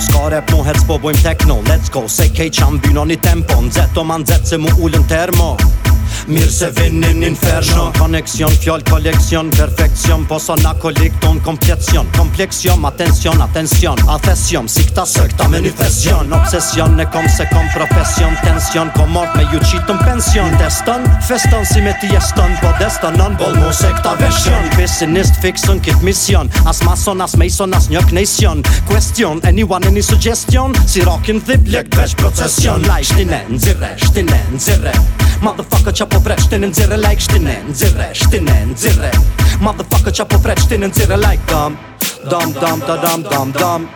Ska rap mu hec po bojm tekno Let's go, se kej qam bynon i tempo Nxeto man zet se mu ullën termo Mirë se vinin një inferno Koneksion, fjall, koleksion, perfekcion Posa na kolikton, kompleksion Kompleksion, atencion, atencion Athesion, si këta së këta me një fesion Obsesion, ne kom se kom profesion Tension, kom mort me ju qitëm pension Deston, feston, si me ti eston Po destonon, non, bol mu se këta veshion Pesinist, fixën, kit mision As mason, as mason, as një knesion Question, anyone, any suggestion Si rockin' dhip, lek, vesh, procesion Laj, shtine, nëzire, shtine, nëzire Motherfucker qa po vret Shtin nxirre like Shtin nxirre Shtin nxirre Motherfucker qa po vret Shtin nxirre like Dam Dam dam da dam dam dam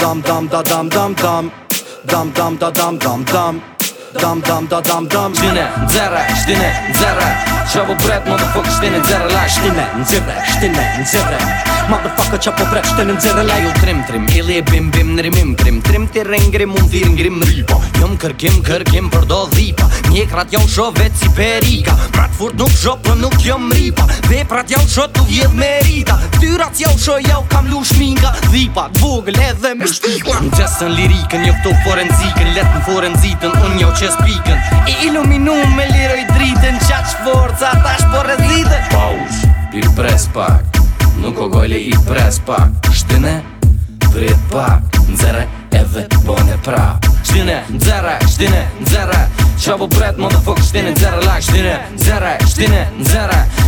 Dam dam da dam dam dam Dam dam da dam dam dam Dam dam da dam dam Shtin nxirre Shtin nxirre qa po bret mothafucka shte në nxerëla Shti me nxerële, shti me nxerële Mothafucka qa po bret shte në nxerëla Ju trim trim ili e bim bim rimim Trim trim tira ngrim mundhira ngrim ripa Jom kërkim kërkim përdo dhipa Një kratja u shovet si perika Prat furt nuk xo për nuk jom ripa Veprat jau shot nuk jedh me rita Ktyrat jau sho jau kam lu minga Dhipa dvogl edhe me shpikla Në gjesën lirikën, një jo këto forenzikën Letë në forenzitën, unë jau qes pikën I iluminu me liroj dritën Qaq forca ta është po rezitën Paus, i pres pak Nuk o gojle i pres pak Shtine, prit pak Në zere edhe bone pra Shtine, në zere, shtine, në zere Qa po bret, më shtine, në zere, lak Shtine, në shtine, në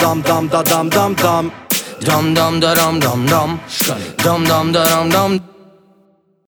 Dam dam da dam dam dam Dam dam da ram dam dam Dam dam da dam dam